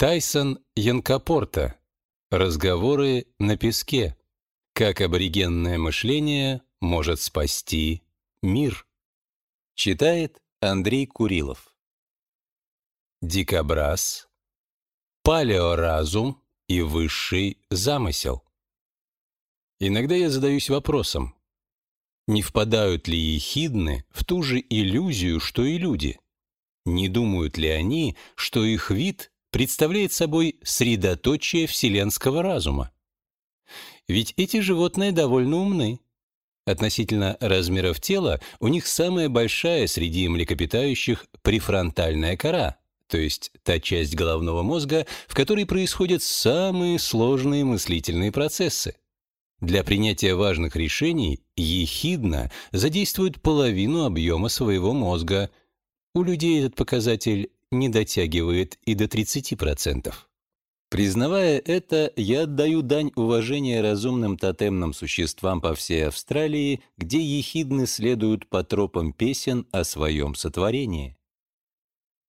Тайсон Янкопорта. Разговоры на песке. Как аборигенное мышление может спасти мир. Читает Андрей Курилов. Дикобраз. Палеоразум и высший замысел. Иногда я задаюсь вопросом, не впадают ли ехидны в ту же иллюзию, что и люди? Не думают ли они, что их вид представляет собой средоточие вселенского разума. Ведь эти животные довольно умны. Относительно размеров тела у них самая большая среди млекопитающих префронтальная кора, то есть та часть головного мозга, в которой происходят самые сложные мыслительные процессы. Для принятия важных решений ехидна задействует половину объема своего мозга. У людей этот показатель не дотягивает и до 30%. Признавая это, я отдаю дань уважения разумным тотемным существам по всей Австралии, где ехидны следуют по тропам песен о своем сотворении.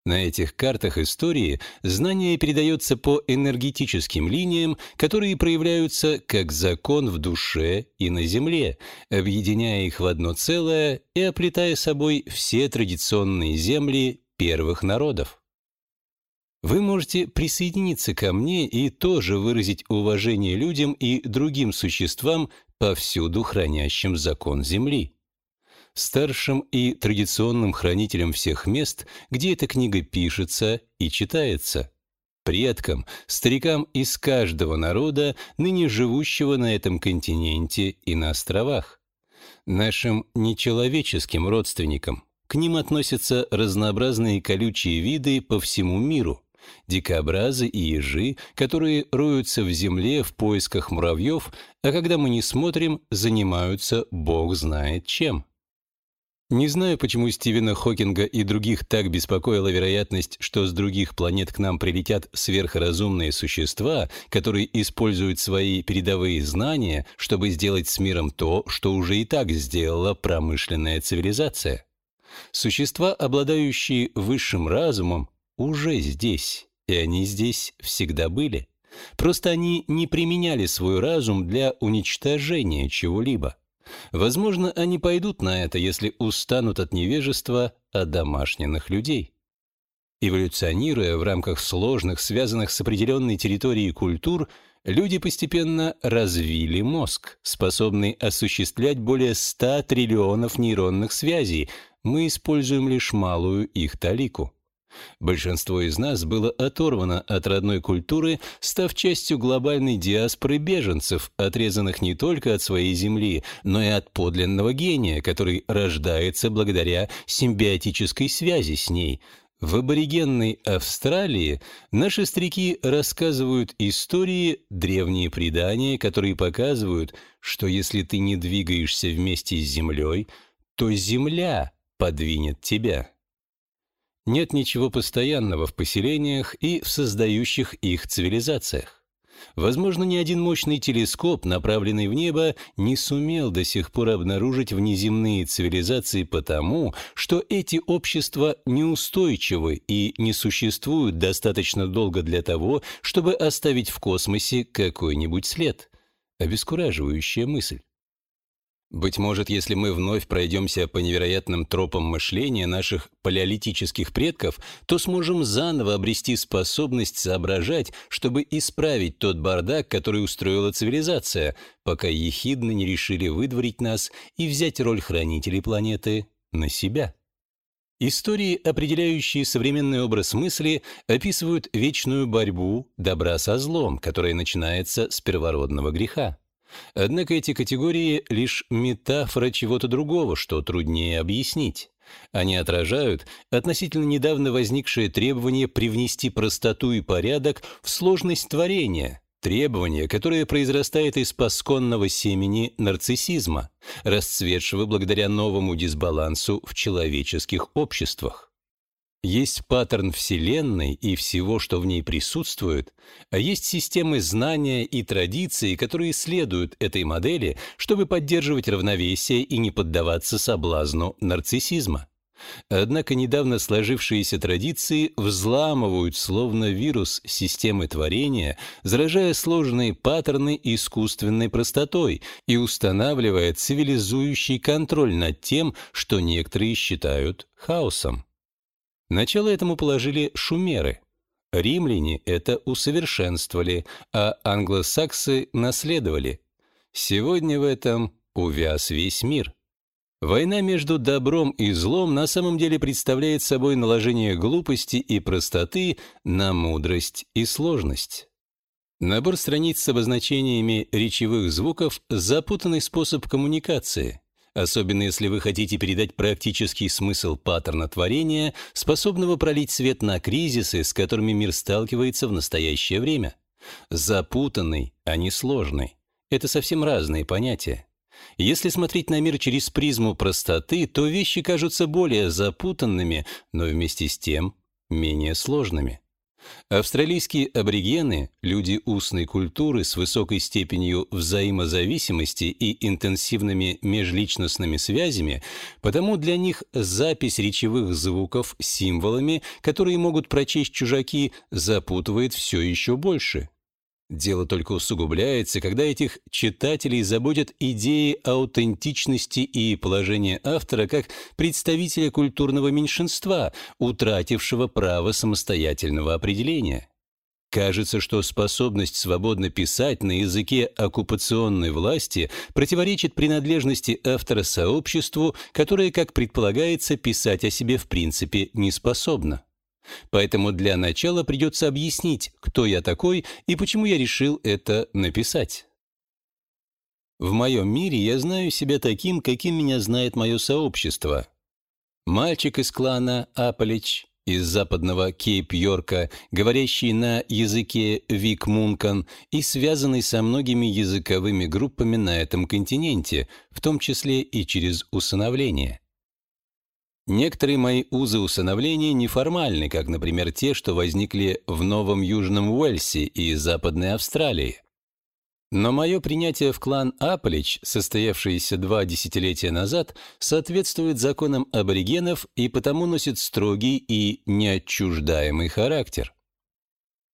На этих картах истории знание передается по энергетическим линиям, которые проявляются как закон в душе и на земле, объединяя их в одно целое и оплетая собой все традиционные земли первых народов. Вы можете присоединиться ко мне и тоже выразить уважение людям и другим существам, повсюду хранящим закон Земли. Старшим и традиционным хранителям всех мест, где эта книга пишется и читается. Предкам, старикам из каждого народа, ныне живущего на этом континенте и на островах. Нашим нечеловеческим родственникам – к ним относятся разнообразные колючие виды по всему миру, дикобразы и ежи, которые роются в земле в поисках муравьев, а когда мы не смотрим, занимаются бог знает чем. Не знаю, почему Стивена Хокинга и других так беспокоила вероятность, что с других планет к нам прилетят сверхразумные существа, которые используют свои передовые знания, чтобы сделать с миром то, что уже и так сделала промышленная цивилизация. Существа, обладающие высшим разумом, уже здесь, и они здесь всегда были. Просто они не применяли свой разум для уничтожения чего-либо. Возможно, они пойдут на это, если устанут от невежества домашних людей. Эволюционируя в рамках сложных, связанных с определенной территорией культур, люди постепенно развили мозг, способный осуществлять более 100 триллионов нейронных связей, мы используем лишь малую их талику. Большинство из нас было оторвано от родной культуры, став частью глобальной диаспоры беженцев, отрезанных не только от своей земли, но и от подлинного гения, который рождается благодаря симбиотической связи с ней. В аборигенной Австралии наши старики рассказывают истории, древние предания, которые показывают, что если ты не двигаешься вместе с землей, то земля подвинет тебя. Нет ничего постоянного в поселениях и в создающих их цивилизациях. Возможно, ни один мощный телескоп, направленный в небо, не сумел до сих пор обнаружить внеземные цивилизации потому, что эти общества неустойчивы и не существуют достаточно долго для того, чтобы оставить в космосе какой-нибудь след. Обескураживающая мысль. Быть может, если мы вновь пройдемся по невероятным тропам мышления наших палеолитических предков, то сможем заново обрести способность соображать, чтобы исправить тот бардак, который устроила цивилизация, пока ехидно не решили выдворить нас и взять роль хранителей планеты на себя. Истории, определяющие современный образ мысли, описывают вечную борьбу добра со злом, которая начинается с первородного греха. Однако эти категории — лишь метафора чего-то другого, что труднее объяснить. Они отражают относительно недавно возникшее требование привнести простоту и порядок в сложность творения, требование, которое произрастает из пасконного семени нарциссизма, расцветшего благодаря новому дисбалансу в человеческих обществах. Есть паттерн Вселенной и всего, что в ней присутствует, а есть системы знания и традиции, которые следуют этой модели, чтобы поддерживать равновесие и не поддаваться соблазну нарциссизма. Однако недавно сложившиеся традиции взламывают словно вирус системы творения, заражая сложные паттерны искусственной простотой и устанавливая цивилизующий контроль над тем, что некоторые считают хаосом. Начало этому положили шумеры. Римляне это усовершенствовали, а англосаксы наследовали. Сегодня в этом увяз весь мир. Война между добром и злом на самом деле представляет собой наложение глупости и простоты на мудрость и сложность. Набор страниц с обозначениями речевых звуков – запутанный способ коммуникации, особенно если вы хотите передать практический смысл паттерна творения, способного пролить свет на кризисы, с которыми мир сталкивается в настоящее время. Запутанный, а не сложный. Это совсем разные понятия. Если смотреть на мир через призму простоты, то вещи кажутся более запутанными, но вместе с тем менее сложными. Австралийские аборигены, люди устной культуры с высокой степенью взаимозависимости и интенсивными межличностными связями, потому для них запись речевых звуков символами, которые могут прочесть чужаки, запутывает все еще больше. Дело только усугубляется, когда этих читателей заботят идеи аутентичности и положения автора как представителя культурного меньшинства, утратившего право самостоятельного определения. Кажется, что способность свободно писать на языке оккупационной власти противоречит принадлежности автора сообществу, которое, как предполагается, писать о себе в принципе не способно. Поэтому для начала придется объяснить, кто я такой и почему я решил это написать. В моем мире я знаю себя таким, каким меня знает мое сообщество. Мальчик из клана Аполич, из западного Кейп-Йорка, говорящий на языке Вик-Мункан и связанный со многими языковыми группами на этом континенте, в том числе и через усыновление. Некоторые мои узы усыновления неформальны, как, например, те, что возникли в Новом Южном Уэльсе и Западной Австралии. Но мое принятие в клан Аполич, состоявшееся два десятилетия назад, соответствует законам аборигенов и потому носит строгий и неотчуждаемый характер.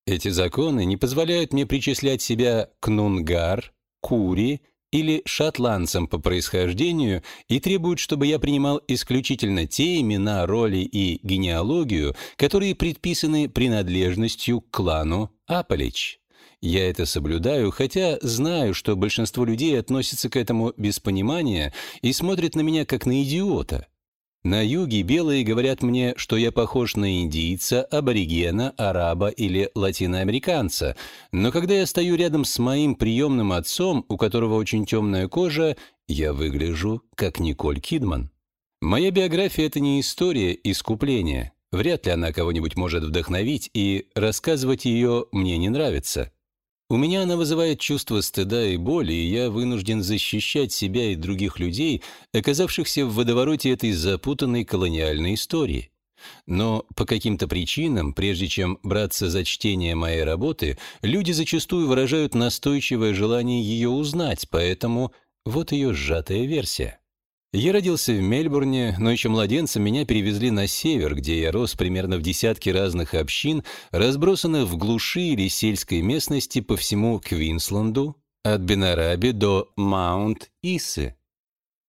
Эти законы не позволяют мне причислять себя к Нунгар, Кури или шотландцам по происхождению и требуют, чтобы я принимал исключительно те имена, роли и генеалогию, которые предписаны принадлежностью к клану Аполич. Я это соблюдаю, хотя знаю, что большинство людей относятся к этому без понимания и смотрят на меня как на идиота. На юге белые говорят мне, что я похож на индийца, аборигена, араба или латиноамериканца, но когда я стою рядом с моим приемным отцом, у которого очень темная кожа, я выгляжу как Николь Кидман. Моя биография — это не история искупления. Вряд ли она кого-нибудь может вдохновить, и рассказывать ее мне не нравится. У меня она вызывает чувство стыда и боли, и я вынужден защищать себя и других людей, оказавшихся в водовороте этой запутанной колониальной истории. Но по каким-то причинам, прежде чем браться за чтение моей работы, люди зачастую выражают настойчивое желание ее узнать, поэтому вот ее сжатая версия. Я родился в Мельбурне, но еще младенцем меня перевезли на север, где я рос примерно в десятке разных общин, разбросанных в глуши или сельской местности по всему Квинсленду, от Бенараби до Маунт-Исы.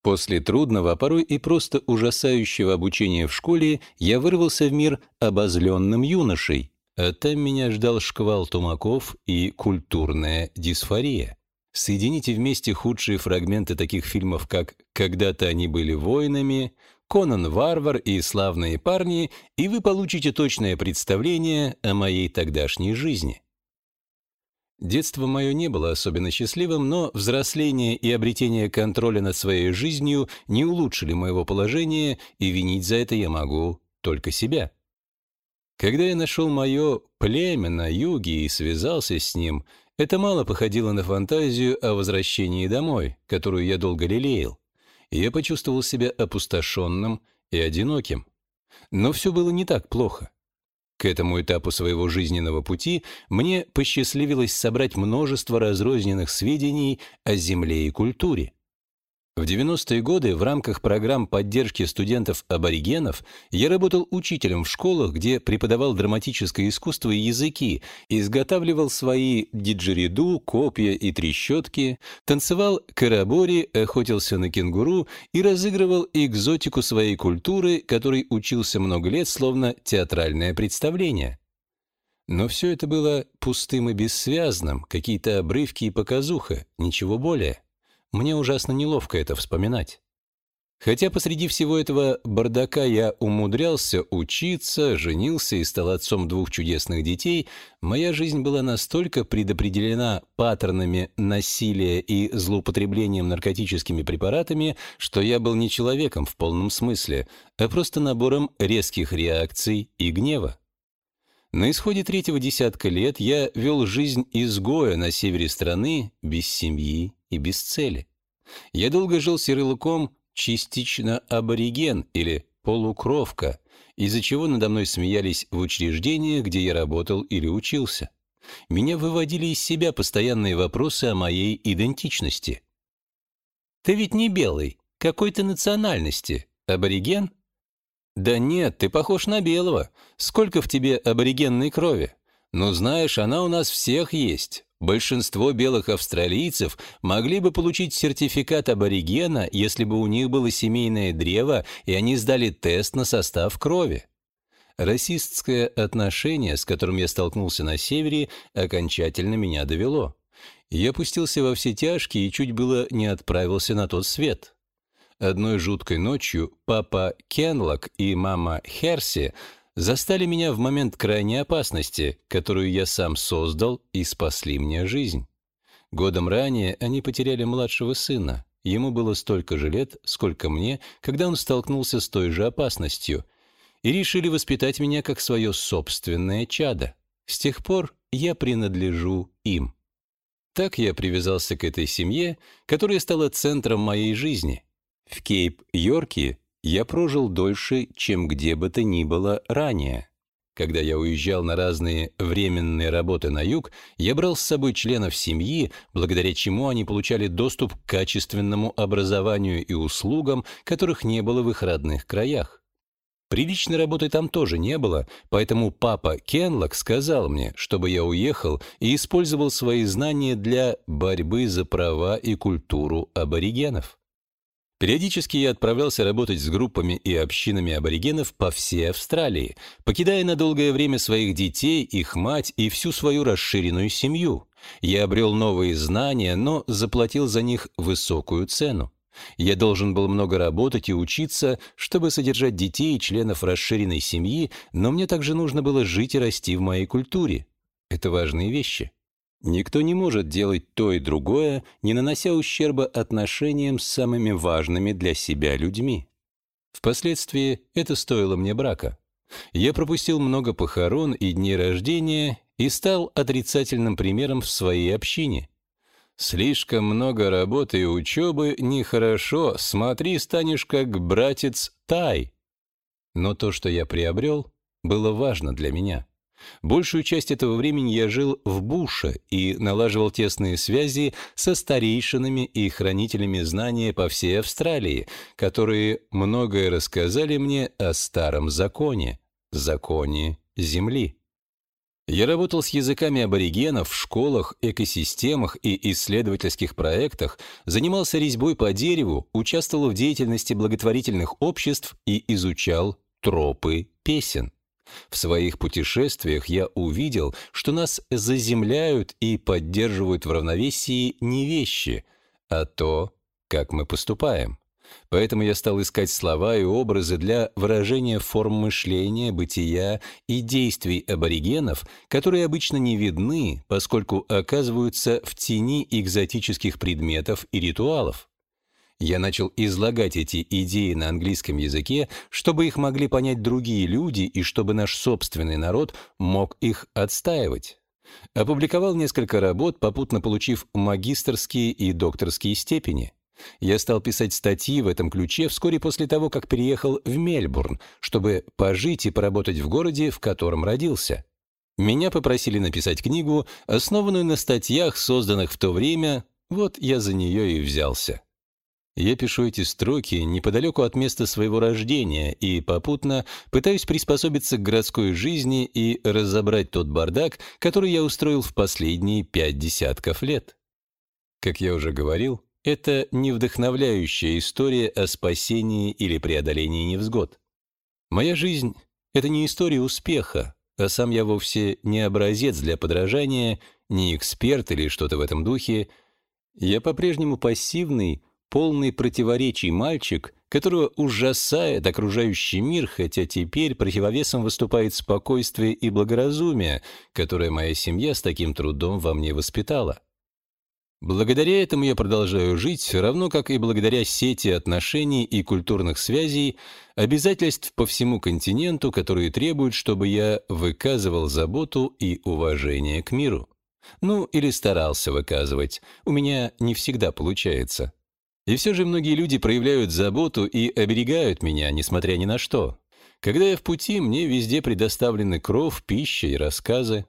После трудного, а порой и просто ужасающего обучения в школе я вырвался в мир обозленным юношей, а там меня ждал шквал тумаков и культурная дисфория. Соедините вместе худшие фрагменты таких фильмов, как «Когда-то они были воинами», «Конан Варвар» и «Славные парни», и вы получите точное представление о моей тогдашней жизни. Детство мое не было особенно счастливым, но взросление и обретение контроля над своей жизнью не улучшили моего положения, и винить за это я могу только себя. Когда я нашел мое племя на юге и связался с ним, это мало походило на фантазию о возвращении домой, которую я долго лелеял. я почувствовал себя опустошенным и одиноким. Но все было не так плохо. К этому этапу своего жизненного пути мне посчастливилось собрать множество разрозненных сведений о земле и культуре. В 90-е годы в рамках программ поддержки студентов-аборигенов я работал учителем в школах, где преподавал драматическое искусство и языки, изготавливал свои диджериду, копья и трещотки, танцевал карабори, охотился на кенгуру и разыгрывал экзотику своей культуры, которой учился много лет, словно театральное представление. Но все это было пустым и бессвязным, какие-то обрывки и показуха, ничего более. Мне ужасно неловко это вспоминать. Хотя посреди всего этого бардака я умудрялся учиться, женился и стал отцом двух чудесных детей, моя жизнь была настолько предопределена паттернами насилия и злоупотреблением наркотическими препаратами, что я был не человеком в полном смысле, а просто набором резких реакций и гнева. На исходе третьего десятка лет я вел жизнь изгоя на севере страны без семьи и без цели. Я долго жил сирылыком частично абориген или полукровка, из-за чего надо мной смеялись в учреждениях, где я работал или учился. Меня выводили из себя постоянные вопросы о моей идентичности. «Ты ведь не белый. Какой ты национальности? Абориген?» «Да нет, ты похож на белого. Сколько в тебе аборигенной крови? Ну, знаешь, она у нас всех есть. Большинство белых австралийцев могли бы получить сертификат аборигена, если бы у них было семейное древо, и они сдали тест на состав крови. Расистское отношение, с которым я столкнулся на севере, окончательно меня довело. Я пустился во все тяжкие и чуть было не отправился на тот свет. Одной жуткой ночью папа Кенлок и мама Херси застали меня в момент крайней опасности, которую я сам создал и спасли мне жизнь. Годом ранее они потеряли младшего сына. Ему было столько же лет, сколько мне, когда он столкнулся с той же опасностью, и решили воспитать меня как свое собственное чадо. С тех пор я принадлежу им. Так я привязался к этой семье, которая стала центром моей жизни. В Кейп-Йорке я прожил дольше, чем где бы то ни было ранее. Когда я уезжал на разные временные работы на юг, я брал с собой членов семьи, благодаря чему они получали доступ к качественному образованию и услугам, которых не было в их родных краях. Приличной работы там тоже не было, поэтому папа Кенлок сказал мне, чтобы я уехал и использовал свои знания для борьбы за права и культуру аборигенов. Периодически я отправлялся работать с группами и общинами аборигенов по всей Австралии, покидая на долгое время своих детей, их мать и всю свою расширенную семью. Я обрел новые знания, но заплатил за них высокую цену. Я должен был много работать и учиться, чтобы содержать детей и членов расширенной семьи, но мне также нужно было жить и расти в моей культуре. Это важные вещи. Никто не может делать то и другое, не нанося ущерба отношениям с самыми важными для себя людьми. Впоследствии это стоило мне брака. Я пропустил много похорон и дней рождения и стал отрицательным примером в своей общине. Слишком много работы и учебы нехорошо, смотри, станешь как братец Тай. Но то, что я приобрел, было важно для меня. Большую часть этого времени я жил в Буше и налаживал тесные связи со старейшинами и хранителями знания по всей Австралии, которые многое рассказали мне о старом законе, законе Земли. Я работал с языками аборигенов в школах, экосистемах и исследовательских проектах, занимался резьбой по дереву, участвовал в деятельности благотворительных обществ и изучал тропы песен. В своих путешествиях я увидел, что нас заземляют и поддерживают в равновесии не вещи, а то, как мы поступаем. Поэтому я стал искать слова и образы для выражения форм мышления, бытия и действий аборигенов, которые обычно не видны, поскольку оказываются в тени экзотических предметов и ритуалов. Я начал излагать эти идеи на английском языке, чтобы их могли понять другие люди и чтобы наш собственный народ мог их отстаивать. Опубликовал несколько работ, попутно получив магистерские и докторские степени. Я стал писать статьи в этом ключе вскоре после того, как переехал в Мельбурн, чтобы пожить и поработать в городе, в котором родился. Меня попросили написать книгу, основанную на статьях, созданных в то время, вот я за нее и взялся. Я пишу эти строки неподалеку от места своего рождения и попутно пытаюсь приспособиться к городской жизни и разобрать тот бардак, который я устроил в последние пять десятков лет. Как я уже говорил, это не вдохновляющая история о спасении или преодолении невзгод. Моя жизнь — это не история успеха, а сам я вовсе не образец для подражания, не эксперт или что-то в этом духе. Я по-прежнему пассивный, полный противоречий мальчик, которого ужасает окружающий мир, хотя теперь противовесом выступает спокойствие и благоразумие, которое моя семья с таким трудом во мне воспитала. Благодаря этому я продолжаю жить, равно как и благодаря сети отношений и культурных связей, обязательств по всему континенту, которые требуют, чтобы я выказывал заботу и уважение к миру. Ну, или старался выказывать. У меня не всегда получается. И все же многие люди проявляют заботу и оберегают меня, несмотря ни на что. Когда я в пути, мне везде предоставлены кров, пища и рассказы.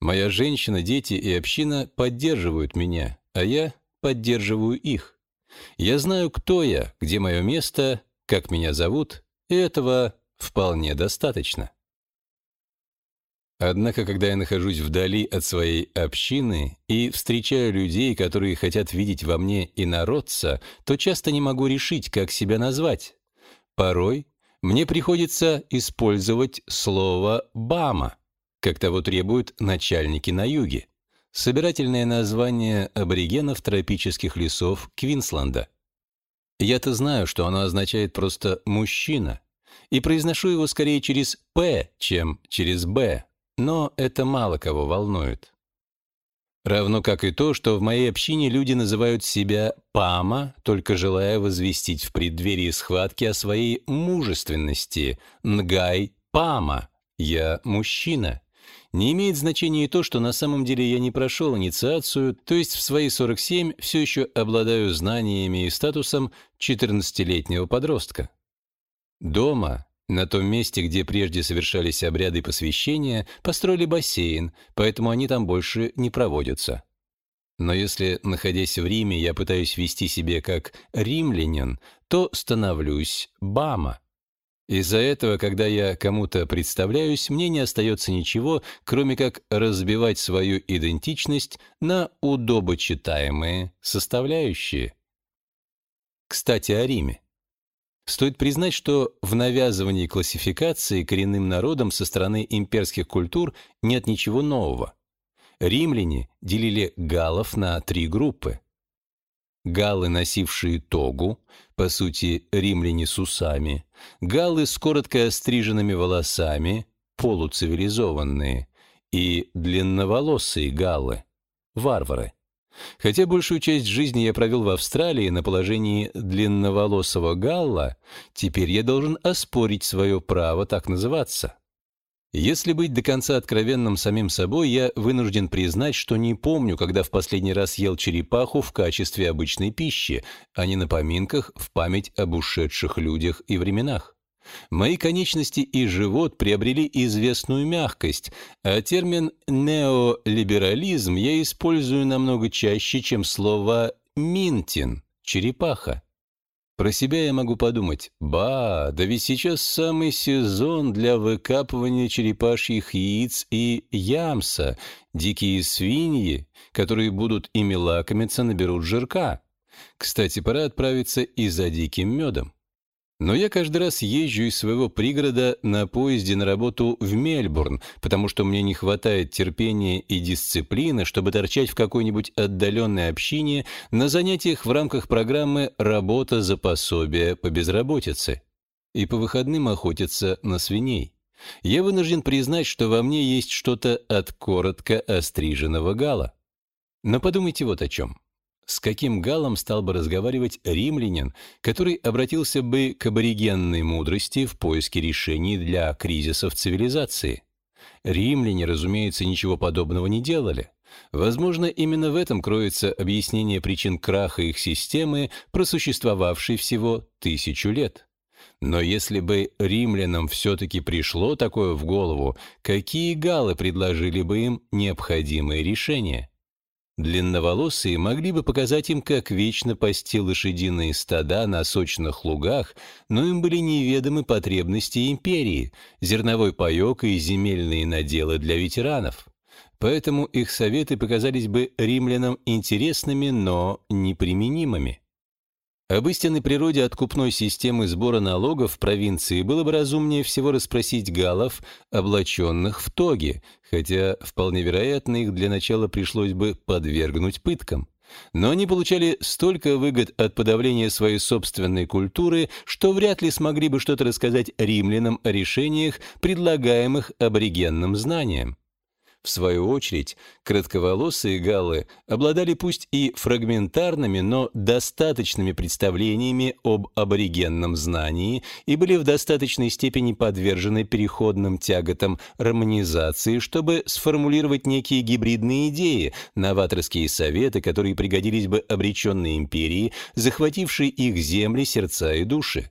Моя женщина, дети и община поддерживают меня, а я поддерживаю их. Я знаю, кто я, где мое место, как меня зовут, и этого вполне достаточно. Однако, когда я нахожусь вдали от своей общины и встречаю людей, которые хотят видеть во мне инородца, то часто не могу решить, как себя назвать. Порой мне приходится использовать слово «бама», как того требуют начальники на юге, собирательное название аборигенов тропических лесов Квинсленда. Я-то знаю, что оно означает просто «мужчина», и произношу его скорее через «п», чем через «б», но это мало кого волнует. Равно как и то, что в моей общине люди называют себя «пама», только желая возвестить в преддверии схватки о своей мужественности «нгай пама» — «я мужчина». Не имеет значения и то, что на самом деле я не прошел инициацию, то есть в свои 47 все еще обладаю знаниями и статусом 14-летнего подростка. Дома на том месте, где прежде совершались обряды посвящения, построили бассейн, поэтому они там больше не проводятся. Но если, находясь в Риме, я пытаюсь вести себя как римлянин, то становлюсь бама. Из-за этого, когда я кому-то представляюсь, мне не остается ничего, кроме как разбивать свою идентичность на удобочитаемые составляющие. Кстати, о Риме. Стоит признать, что в навязывании классификации коренным народам со стороны имперских культур нет ничего нового. Римляне делили галлов на три группы. Галлы, носившие тогу, по сути, римляне с усами, галлы с коротко остриженными волосами, полуцивилизованные, и длинноволосые галлы, варвары. Хотя большую часть жизни я провел в Австралии на положении длинноволосого галла, теперь я должен оспорить свое право так называться. Если быть до конца откровенным самим собой, я вынужден признать, что не помню, когда в последний раз ел черепаху в качестве обычной пищи, а не на поминках в память об ушедших людях и временах. Мои конечности и живот приобрели известную мягкость, а термин «неолиберализм» я использую намного чаще, чем слово «минтин» — «черепаха». Про себя я могу подумать, ба, да ведь сейчас самый сезон для выкапывания черепашьих яиц и ямса. Дикие свиньи, которые будут ими лакомиться, наберут жирка. Кстати, пора отправиться и за диким медом. Но я каждый раз езжу из своего пригорода на поезде на работу в Мельбурн, потому что мне не хватает терпения и дисциплины, чтобы торчать в какой-нибудь отдаленной общине на занятиях в рамках программы «Работа за пособие по безработице» и по выходным охотиться на свиней. Я вынужден признать, что во мне есть что-то от коротко остриженного гала. Но подумайте вот о чем. С каким галом стал бы разговаривать римлянин, который обратился бы к аборигенной мудрости в поиске решений для кризисов цивилизации? Римляне, разумеется, ничего подобного не делали. Возможно, именно в этом кроется объяснение причин краха их системы, просуществовавшей всего тысячу лет. Но если бы римлянам все-таки пришло такое в голову, какие галы предложили бы им необходимые решения? Длинноволосые могли бы показать им, как вечно пасти лошадиные стада на сочных лугах, но им были неведомы потребности империи, зерновой паёк и земельные наделы для ветеранов. Поэтому их советы показались бы римлянам интересными, но неприменимыми. Об истинной природе откупной системы сбора налогов в провинции было бы разумнее всего расспросить галлов, облаченных в тоги, хотя вполне вероятно их для начала пришлось бы подвергнуть пыткам. Но они получали столько выгод от подавления своей собственной культуры, что вряд ли смогли бы что-то рассказать римлянам о решениях, предлагаемых аборигенным знанием. В свою очередь, кратковолосые галлы обладали пусть и фрагментарными, но достаточными представлениями об аборигенном знании и были в достаточной степени подвержены переходным тяготам романизации, чтобы сформулировать некие гибридные идеи, новаторские советы, которые пригодились бы обреченной империи, захватившей их земли, сердца и души.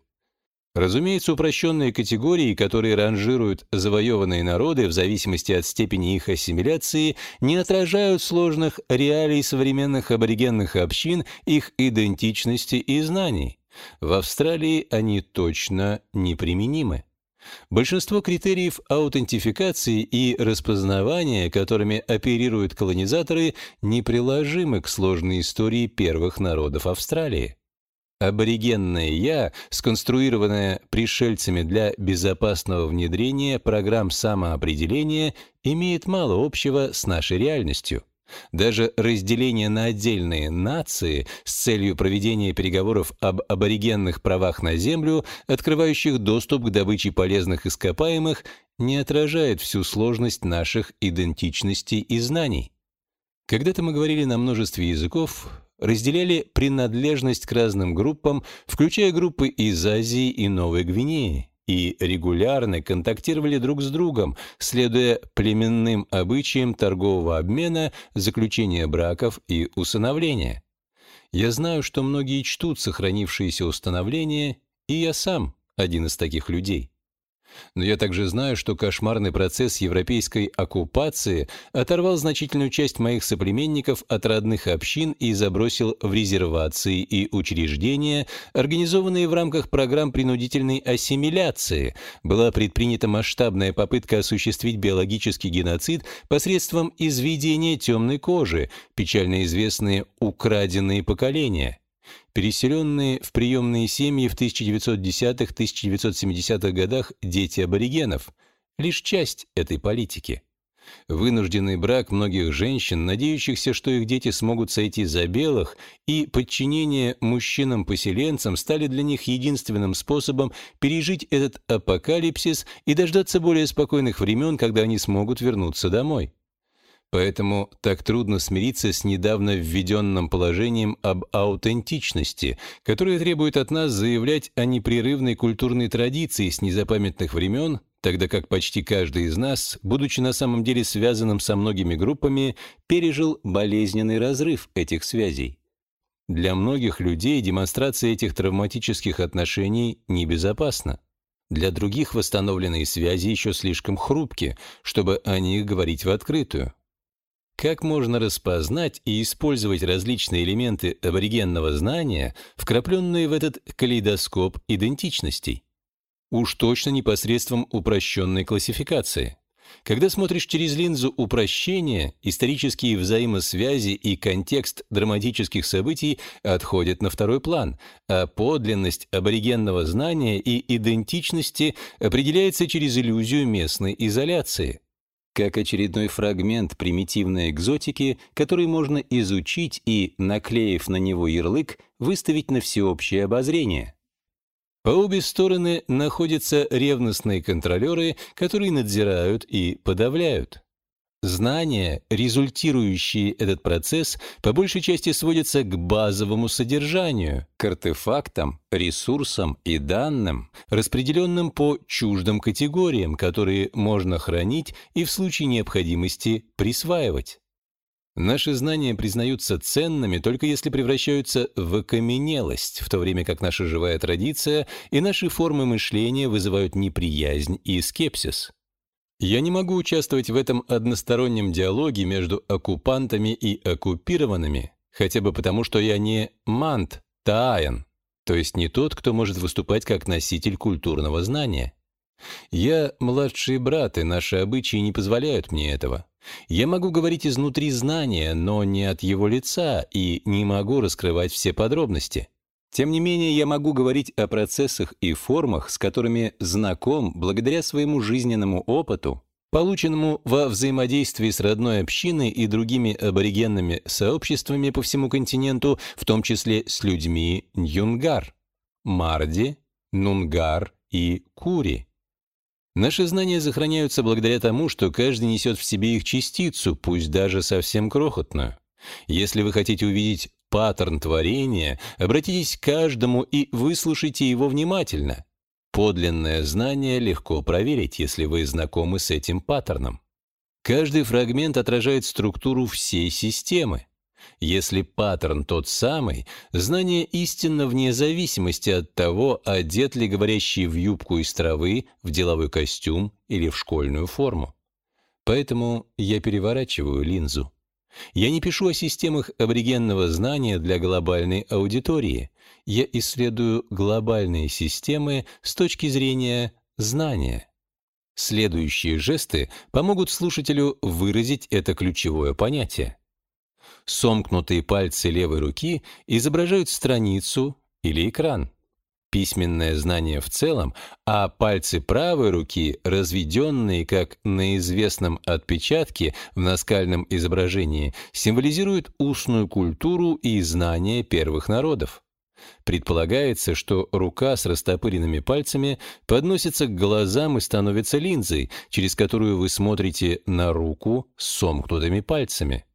Разумеется, упрощенные категории, которые ранжируют завоеванные народы в зависимости от степени их ассимиляции, не отражают сложных реалий современных аборигенных общин, их идентичности и знаний. В Австралии они точно неприменимы. Большинство критериев аутентификации и распознавания, которыми оперируют колонизаторы, неприложимы к сложной истории первых народов Австралии. Аборигенное «я», сконструированное пришельцами для безопасного внедрения программ самоопределения, имеет мало общего с нашей реальностью. Даже разделение на отдельные нации с целью проведения переговоров об аборигенных правах на Землю, открывающих доступ к добыче полезных ископаемых, не отражает всю сложность наших идентичностей и знаний. Когда-то мы говорили на множестве языков, разделяли принадлежность к разным группам, включая группы из Азии и Новой Гвинеи, и регулярно контактировали друг с другом, следуя племенным обычаям торгового обмена, заключения браков и усыновления. Я знаю, что многие чтут сохранившиеся установления, и я сам один из таких людей. Но я также знаю, что кошмарный процесс европейской оккупации оторвал значительную часть моих соплеменников от родных общин и забросил в резервации и учреждения, организованные в рамках программ принудительной ассимиляции. Была предпринята масштабная попытка осуществить биологический геноцид посредством изведения темной кожи, печально известные «украденные поколения». Переселенные в приемные семьи в 1910-1970-х годах дети аборигенов – лишь часть этой политики. Вынужденный брак многих женщин, надеющихся, что их дети смогут сойти за белых, и подчинение мужчинам-поселенцам стали для них единственным способом пережить этот апокалипсис и дождаться более спокойных времен, когда они смогут вернуться домой. Поэтому так трудно смириться с недавно введенным положением об аутентичности, которое требует от нас заявлять о непрерывной культурной традиции с незапамятных времен, тогда как почти каждый из нас, будучи на самом деле связанным со многими группами, пережил болезненный разрыв этих связей. Для многих людей демонстрация этих травматических отношений небезопасна. Для других восстановленные связи еще слишком хрупки, чтобы о них говорить в открытую. Как можно распознать и использовать различные элементы аборигенного знания, вкрапленные в этот калейдоскоп идентичностей? Уж точно не посредством упрощенной классификации. Когда смотришь через линзу упрощения, исторические взаимосвязи и контекст драматических событий отходят на второй план, а подлинность аборигенного знания и идентичности определяется через иллюзию местной изоляции как очередной фрагмент примитивной экзотики, который можно изучить и, наклеив на него ярлык, выставить на всеобщее обозрение. По обе стороны находятся ревностные контролеры, которые надзирают и подавляют. Знания, результирующие этот процесс, по большей части сводятся к базовому содержанию, к артефактам, ресурсам и данным, распределенным по чуждым категориям, которые можно хранить и в случае необходимости присваивать. Наши знания признаются ценными только если превращаются в окаменелость, в то время как наша живая традиция и наши формы мышления вызывают неприязнь и скепсис. Я не могу участвовать в этом одностороннем диалоге между оккупантами и оккупированными, хотя бы потому, что я не мант, тааян, то есть не тот, кто может выступать как носитель культурного знания. Я младший брат, и наши обычаи не позволяют мне этого. Я могу говорить изнутри знания, но не от его лица, и не могу раскрывать все подробности. Тем не менее, я могу говорить о процессах и формах, с которыми знаком благодаря своему жизненному опыту, полученному во взаимодействии с родной общиной и другими аборигенными сообществами по всему континенту, в том числе с людьми Ньюнгар, Марди, Нунгар и Кури. Наши знания сохраняются благодаря тому, что каждый несет в себе их частицу, пусть даже совсем крохотную. Если вы хотите увидеть паттерн творения, обратитесь к каждому и выслушайте его внимательно. Подлинное знание легко проверить, если вы знакомы с этим паттерном. Каждый фрагмент отражает структуру всей системы. Если паттерн тот самый, знание истинно вне зависимости от того, одет ли говорящий в юбку из травы, в деловой костюм или в школьную форму. Поэтому я переворачиваю линзу. Я не пишу о системах аборигенного знания для глобальной аудитории. Я исследую глобальные системы с точки зрения знания. Следующие жесты помогут слушателю выразить это ключевое понятие. Сомкнутые пальцы левой руки изображают страницу или экран письменное знание в целом, а пальцы правой руки, разведенные, как на известном отпечатке в наскальном изображении, символизируют устную культуру и знания первых народов. Предполагается, что рука с растопыренными пальцами подносится к глазам и становится линзой, через которую вы смотрите на руку с сомкнутыми пальцами.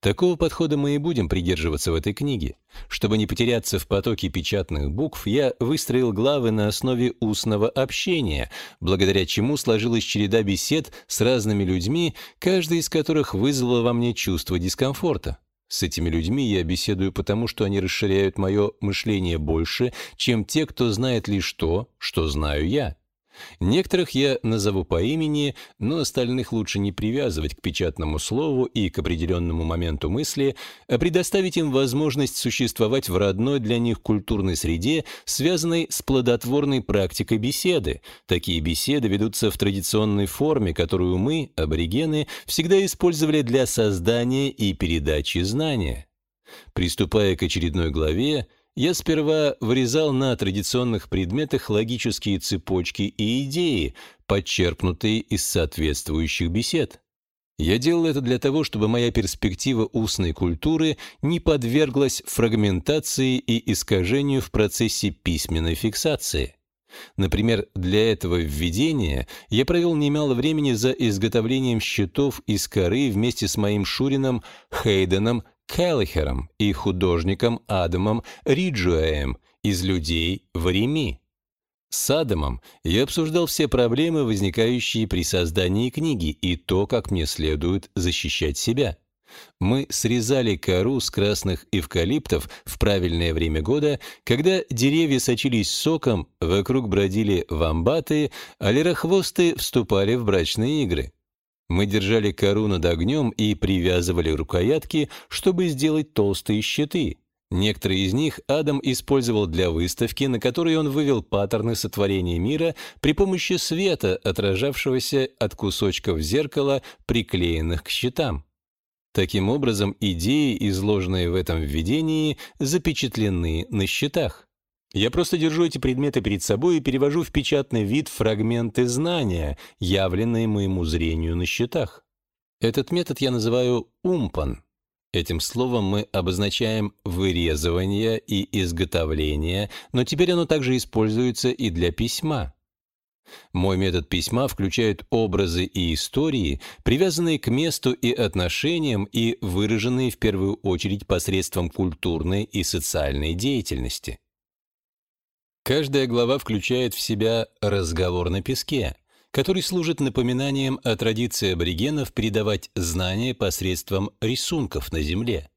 Такого подхода мы и будем придерживаться в этой книге. Чтобы не потеряться в потоке печатных букв, я выстроил главы на основе устного общения, благодаря чему сложилась череда бесед с разными людьми, каждый из которых вызвало во мне чувство дискомфорта. С этими людьми я беседую потому, что они расширяют мое мышление больше, чем те, кто знает лишь то, что знаю я. Некоторых я назову по имени, но остальных лучше не привязывать к печатному слову и к определенному моменту мысли, а предоставить им возможность существовать в родной для них культурной среде, связанной с плодотворной практикой беседы. Такие беседы ведутся в традиционной форме, которую мы, аборигены, всегда использовали для создания и передачи знания. Приступая к очередной главе, я сперва вырезал на традиционных предметах логические цепочки и идеи, подчерпнутые из соответствующих бесед. Я делал это для того, чтобы моя перспектива устной культуры не подверглась фрагментации и искажению в процессе письменной фиксации. Например, для этого введения я провел немало времени за изготовлением щитов из коры вместе с моим Шурином Хейденом Келлихером и художником Адамом Риджуэем из «Людей в Реми». С Адамом я обсуждал все проблемы, возникающие при создании книги, и то, как мне следует защищать себя. Мы срезали кору с красных эвкалиптов в правильное время года, когда деревья сочились соком, вокруг бродили вамбаты, а лерохвосты вступали в брачные игры. Мы держали кору над огнем и привязывали рукоятки, чтобы сделать толстые щиты. Некоторые из них Адам использовал для выставки, на которой он вывел паттерны сотворения мира при помощи света, отражавшегося от кусочков зеркала, приклеенных к щитам. Таким образом, идеи, изложенные в этом введении, запечатлены на щитах. Я просто держу эти предметы перед собой и перевожу в печатный вид фрагменты знания, явленные моему зрению на счетах. Этот метод я называю умпан. Этим словом мы обозначаем вырезывание и изготовление, но теперь оно также используется и для письма. Мой метод письма включает образы и истории, привязанные к месту и отношениям и выраженные в первую очередь посредством культурной и социальной деятельности. Каждая глава включает в себя разговор на песке, который служит напоминанием о традиции аборигенов передавать знания посредством рисунков на земле.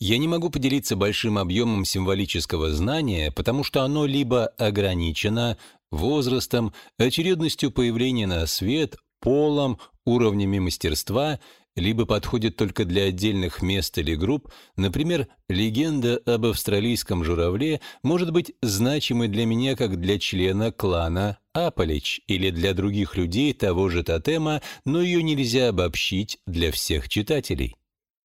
Я не могу поделиться большим объемом символического знания, потому что оно либо ограничено возрастом, очередностью появления на свет, полом, уровнями мастерства, либо подходит только для отдельных мест или групп, например, легенда об австралийском журавле может быть значимой для меня как для члена клана Аполич или для других людей того же тотема, но ее нельзя обобщить для всех читателей.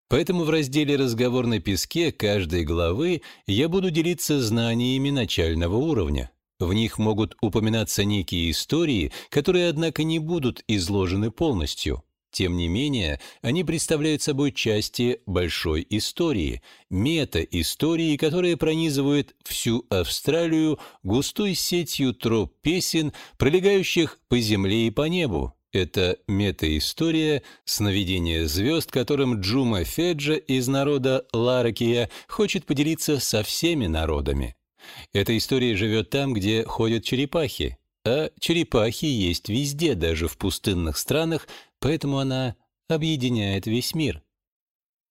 Поэтому в разделе «Разговор на песке» каждой главы я буду делиться знаниями начального уровня. В них могут упоминаться некие истории, которые, однако, не будут изложены полностью. Тем не менее, они представляют собой части большой истории, мета-истории, которая пронизывает всю Австралию густой сетью троп песен, пролегающих по земле и по небу, это мета-история «Сновидение звезд», которым Джума Феджа из народа Ларакия хочет поделиться со всеми народами. Эта история живет там, где ходят черепахи, а черепахи есть везде, даже в пустынных странах, поэтому она объединяет весь мир.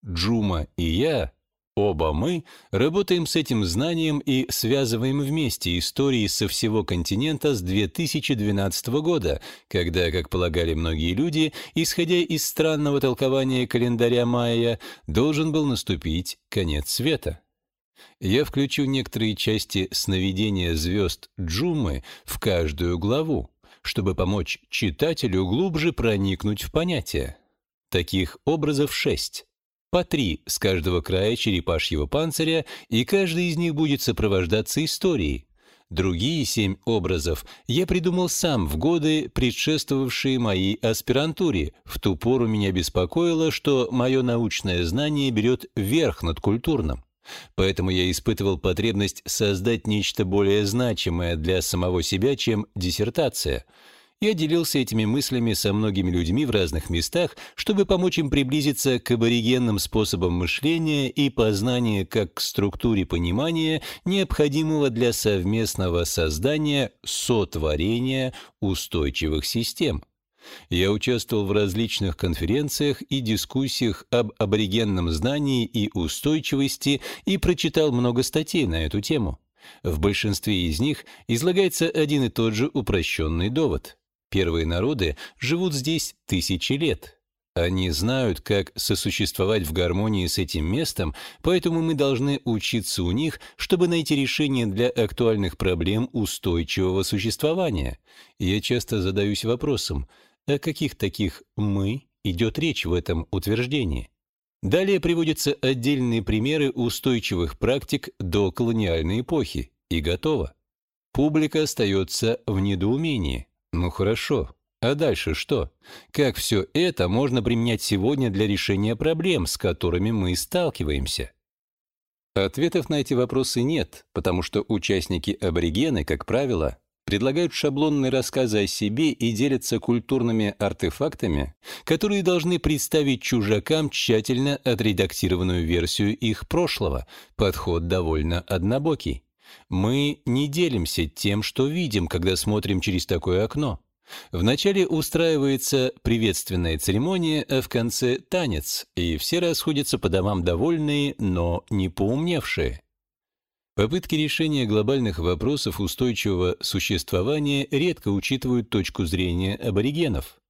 Джума и я Оба мы работаем с этим знанием и связываем вместе истории со всего континента с 2012 года, когда, как полагали многие люди, исходя из странного толкования календаря майя, должен был наступить конец света. Я включу некоторые части сновидения звезд Джумы в каждую главу, чтобы помочь читателю глубже проникнуть в понятие. Таких образов шесть по три с каждого края черепашьего панциря, и каждый из них будет сопровождаться историей. Другие семь образов я придумал сам в годы, предшествовавшие моей аспирантуре. В ту пору меня беспокоило, что мое научное знание берет верх над культурным. Поэтому я испытывал потребность создать нечто более значимое для самого себя, чем диссертация — я делился этими мыслями со многими людьми в разных местах, чтобы помочь им приблизиться к аборигенным способам мышления и познания как к структуре понимания, необходимого для совместного создания, сотворения устойчивых систем. Я участвовал в различных конференциях и дискуссиях об аборигенном знании и устойчивости и прочитал много статей на эту тему. В большинстве из них излагается один и тот же упрощенный довод. Первые народы живут здесь тысячи лет. Они знают, как сосуществовать в гармонии с этим местом, поэтому мы должны учиться у них, чтобы найти решение для актуальных проблем устойчивого существования. Я часто задаюсь вопросом, о каких таких «мы» идет речь в этом утверждении? Далее приводятся отдельные примеры устойчивых практик до колониальной эпохи, и готово. Публика остается в недоумении. Ну хорошо. А дальше что? Как все это можно применять сегодня для решения проблем, с которыми мы сталкиваемся? Ответов на эти вопросы нет, потому что участники-аборигены, как правило, предлагают шаблонные рассказы о себе и делятся культурными артефактами, которые должны представить чужакам тщательно отредактированную версию их прошлого. Подход довольно однобокий. Мы не делимся тем, что видим, когда смотрим через такое окно. Вначале устраивается приветственная церемония, а в конце — танец, и все расходятся по домам довольные, но не поумневшие. Попытки решения глобальных вопросов устойчивого существования редко учитывают точку зрения аборигенов.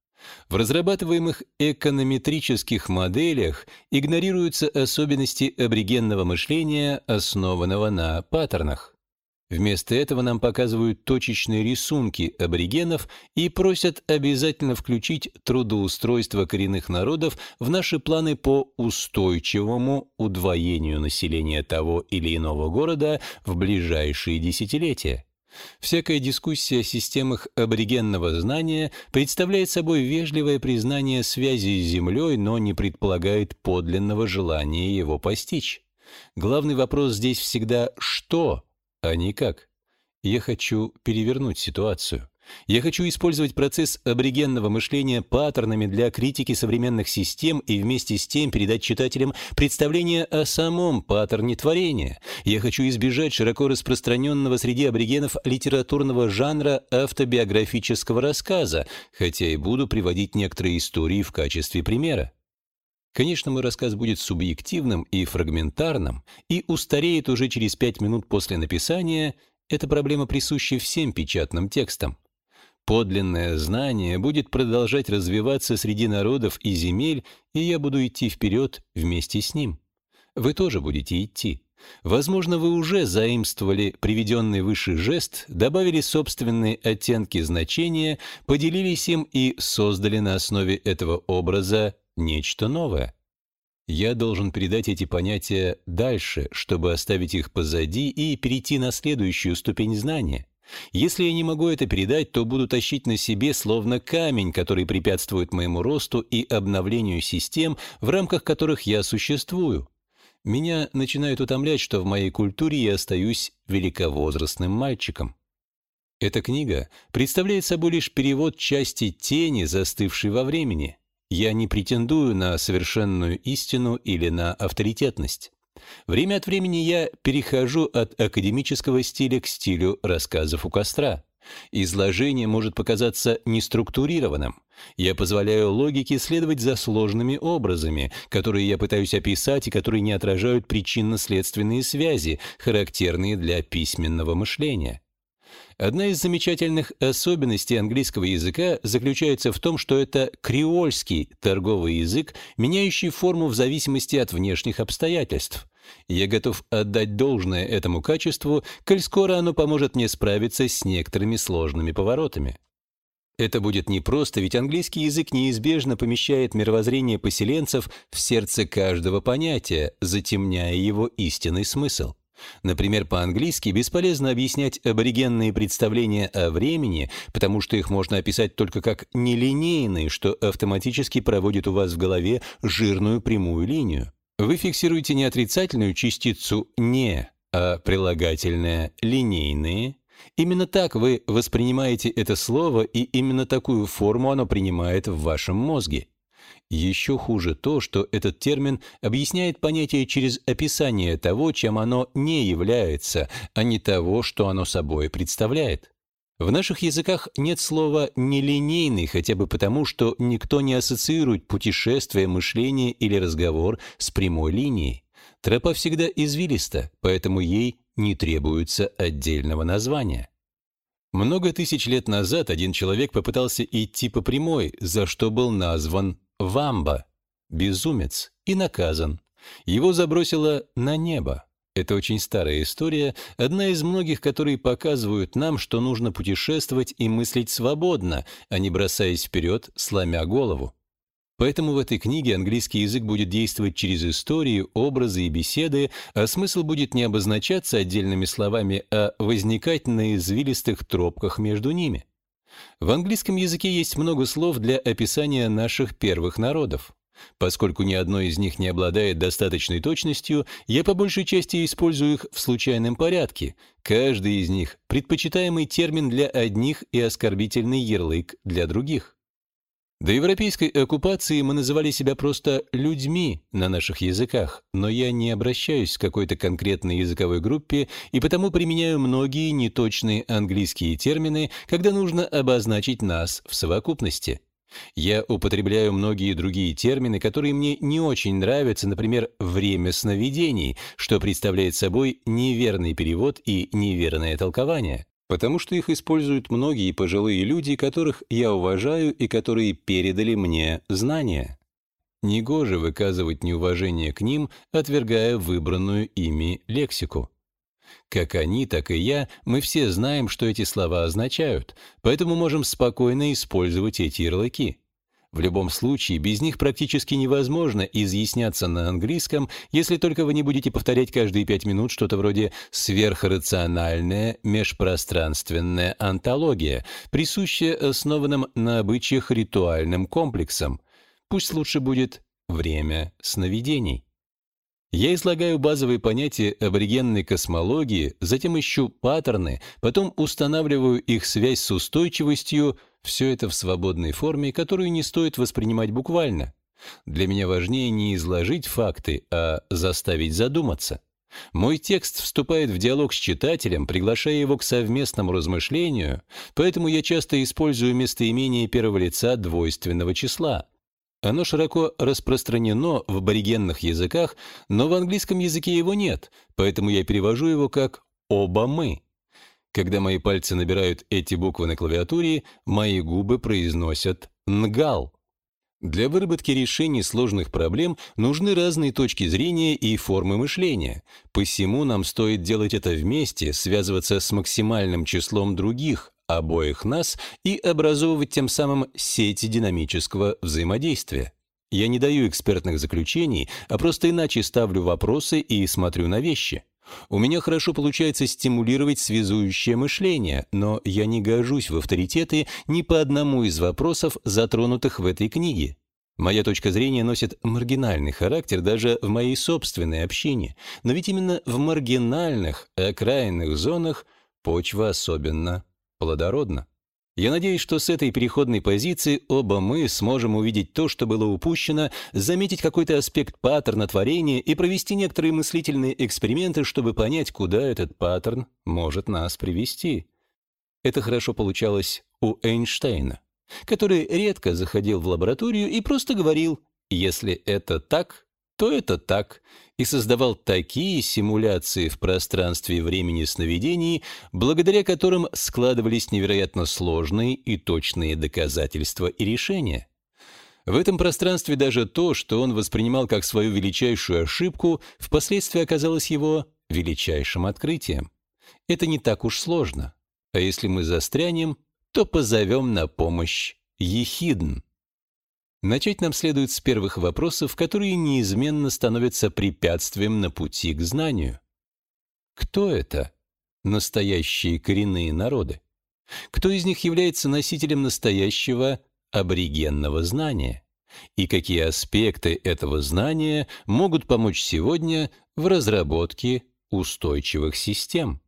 В разрабатываемых эконометрических моделях игнорируются особенности аборигенного мышления, основанного на паттернах. Вместо этого нам показывают точечные рисунки аборигенов и просят обязательно включить трудоустройство коренных народов в наши планы по устойчивому удвоению населения того или иного города в ближайшие десятилетия. Всякая дискуссия о системах аборигенного знания представляет собой вежливое признание связи с Землей, но не предполагает подлинного желания его постичь. Главный вопрос здесь всегда «что?», а не «как?». Я хочу перевернуть ситуацию. Я хочу использовать процесс аборигенного мышления паттернами для критики современных систем и вместе с тем передать читателям представление о самом паттерне творения. Я хочу избежать широко распространенного среди аборигенов литературного жанра автобиографического рассказа, хотя и буду приводить некоторые истории в качестве примера. Конечно, мой рассказ будет субъективным и фрагментарным и устареет уже через пять минут после написания. Эта проблема присуща всем печатным текстам. подлинное знание будет продолжать развиваться среди народов и земель, и я буду идти вперед вместе с ним. Вы тоже будете идти. Возможно, вы уже заимствовали приведенный выше жест, добавили собственные оттенки значения, поделились им и создали на основе этого образа нечто новое. Я должен передать эти понятия дальше, чтобы оставить их позади и перейти на следующую ступень знания. Если я не могу это передать, то буду тащить на себе словно камень, который препятствует моему росту и обновлению систем, в рамках которых я существую. Меня начинает утомлять, что в моей культуре я остаюсь великовозрастным мальчиком. Эта книга представляет собой лишь перевод части тени, застывшей во времени. Я не претендую на совершенную истину или на авторитетность. Время от времени я перехожу от академического стиля к стилю рассказов у костра. Изложение может показаться неструктурированным. Я позволяю логике следовать за сложными образами, которые я пытаюсь описать и которые не отражают причинно-следственные связи, характерные для письменного мышления. Одна из замечательных особенностей английского языка заключается в том, что это креольский торговый язык, меняющий форму в зависимости от внешних обстоятельств. Я готов отдать должное этому качеству, коль скоро оно поможет мне справиться с некоторыми сложными поворотами. Это будет непросто, ведь английский язык неизбежно помещает мировоззрение поселенцев в сердце каждого понятия, затемняя его истинный смысл. Например, по-английски бесполезно объяснять аборигенные представления о времени, потому что их можно описать только как нелинейные, что автоматически проводит у вас в голове жирную прямую линию. Вы фиксируете не отрицательную частицу «не», а прилагательное «линейные». Именно так вы воспринимаете это слово, и именно такую форму оно принимает в вашем мозге. Еще хуже то, что этот термин объясняет понятие через описание того, чем оно не является, а не того, что оно собой представляет. В наших языках нет слова «нелинейный» хотя бы потому, что никто не ассоциирует путешествие, мышление или разговор с прямой линией. Тропа всегда извилиста, поэтому ей не требуется отдельного названия. Много тысяч лет назад один человек попытался идти по прямой, за что был назван Вамба, безумец, и наказан. Его забросило на небо. Это очень старая история, одна из многих, которые показывают нам, что нужно путешествовать и мыслить свободно, а не бросаясь вперед, сломя голову. Поэтому в этой книге английский язык будет действовать через истории, образы и беседы, а смысл будет не обозначаться отдельными словами, а возникать на извилистых тропках между ними. В английском языке есть много слов для описания наших первых народов. Поскольку ни одно из них не обладает достаточной точностью, я по большей части использую их в случайном порядке. Каждый из них — предпочитаемый термин для одних и оскорбительный ярлык для других. До европейской оккупации мы называли себя просто «людьми» на наших языках, но я не обращаюсь к какой-то конкретной языковой группе и потому применяю многие неточные английские термины, когда нужно обозначить нас в совокупности. Я употребляю многие другие термины, которые мне не очень нравятся, например, «время сновидений», что представляет собой неверный перевод и неверное толкование, потому что их используют многие пожилые люди, которых я уважаю и которые передали мне знания. Негоже выказывать неуважение к ним, отвергая выбранную ими лексику. Как они, так и я, мы все знаем, что эти слова означают, поэтому можем спокойно использовать эти ярлыки. В любом случае, без них практически невозможно изъясняться на английском, если только вы не будете повторять каждые пять минут что-то вроде «сверхрациональная межпространственная антология», присущая основанным на обычаях ритуальным комплексам. Пусть лучше будет «время сновидений». Я излагаю базовые понятия аборигенной космологии, затем ищу паттерны, потом устанавливаю их связь с устойчивостью, все это в свободной форме, которую не стоит воспринимать буквально. Для меня важнее не изложить факты, а заставить задуматься. Мой текст вступает в диалог с читателем, приглашая его к совместному размышлению, поэтому я часто использую местоимение первого лица двойственного числа — оно широко распространено в аборигенных языках, но в английском языке его нет, поэтому я перевожу его как «оба мы». Когда мои пальцы набирают эти буквы на клавиатуре, мои губы произносят «нгал». Для выработки решений сложных проблем нужны разные точки зрения и формы мышления. Посему нам стоит делать это вместе, связываться с максимальным числом других, обоих нас, и образовывать тем самым сети динамического взаимодействия. Я не даю экспертных заключений, а просто иначе ставлю вопросы и смотрю на вещи. У меня хорошо получается стимулировать связующее мышление, но я не гожусь в авторитеты ни по одному из вопросов, затронутых в этой книге. Моя точка зрения носит маргинальный характер даже в моей собственной общине, но ведь именно в маргинальных, окраинных зонах почва особенно плодородна. Я надеюсь, что с этой переходной позиции оба мы сможем увидеть то, что было упущено, заметить какой-то аспект паттерна творения и провести некоторые мыслительные эксперименты, чтобы понять, куда этот паттерн может нас привести. Это хорошо получалось у Эйнштейна, который редко заходил в лабораторию и просто говорил «если это так, то это так, и создавал такие симуляции в пространстве и времени сновидений, благодаря которым складывались невероятно сложные и точные доказательства и решения. В этом пространстве даже то, что он воспринимал как свою величайшую ошибку, впоследствии оказалось его величайшим открытием. Это не так уж сложно. А если мы застрянем, то позовем на помощь Ехидн. Начать нам следует с первых вопросов, которые неизменно становятся препятствием на пути к знанию. Кто это настоящие коренные народы? Кто из них является носителем настоящего аборигенного знания? И какие аспекты этого знания могут помочь сегодня в разработке устойчивых систем?